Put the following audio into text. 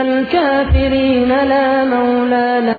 الكافرين لا مولى